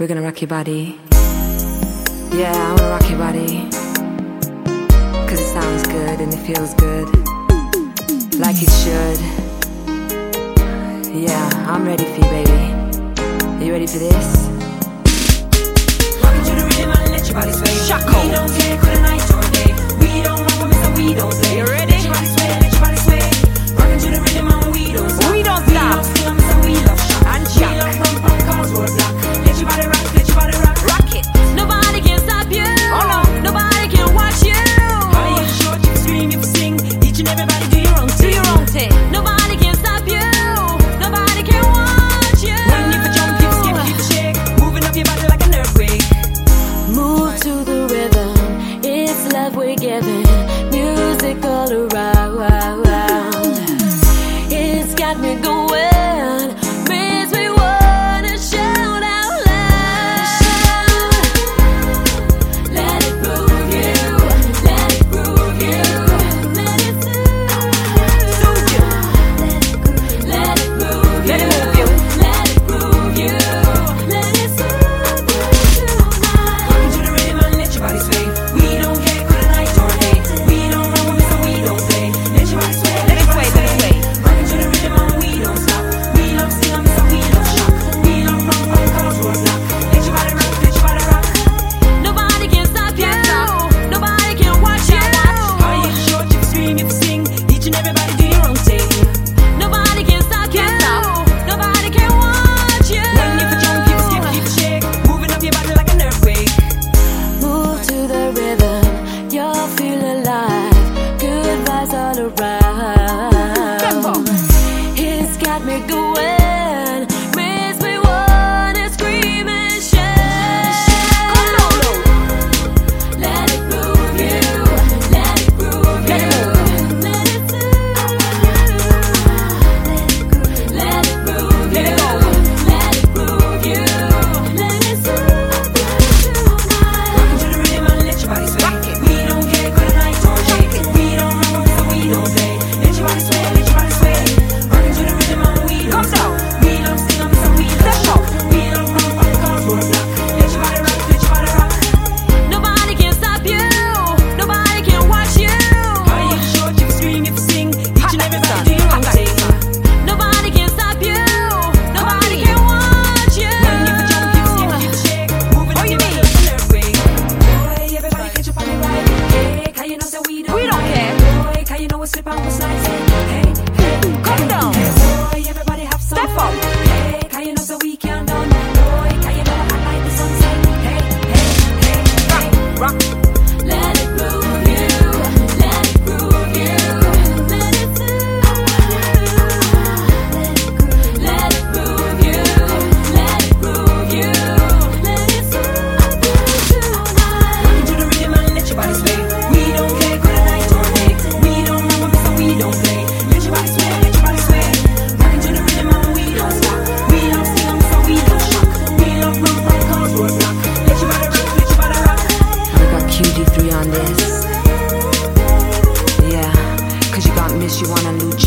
We're gonna rock your body. Yeah, I wanna rock your body. Cause it sounds good and it feels good. Like it should. Yeah, I'm ready for you, baby. Are you ready for this? Rock it to the rhythm and let your body sway. Shako. We don't care for the night or day. We don't rock with Mr. We don't play. and everybody do your own thing. Do your own thing. Nobody can stop you. Nobody can watch you. When you jump, keep skip, keep shake, moving up your body like an earthquake. Move to the rhythm. It's love we're giving. Music all around. on this. Yeah, cause you got miss, you wanna lose.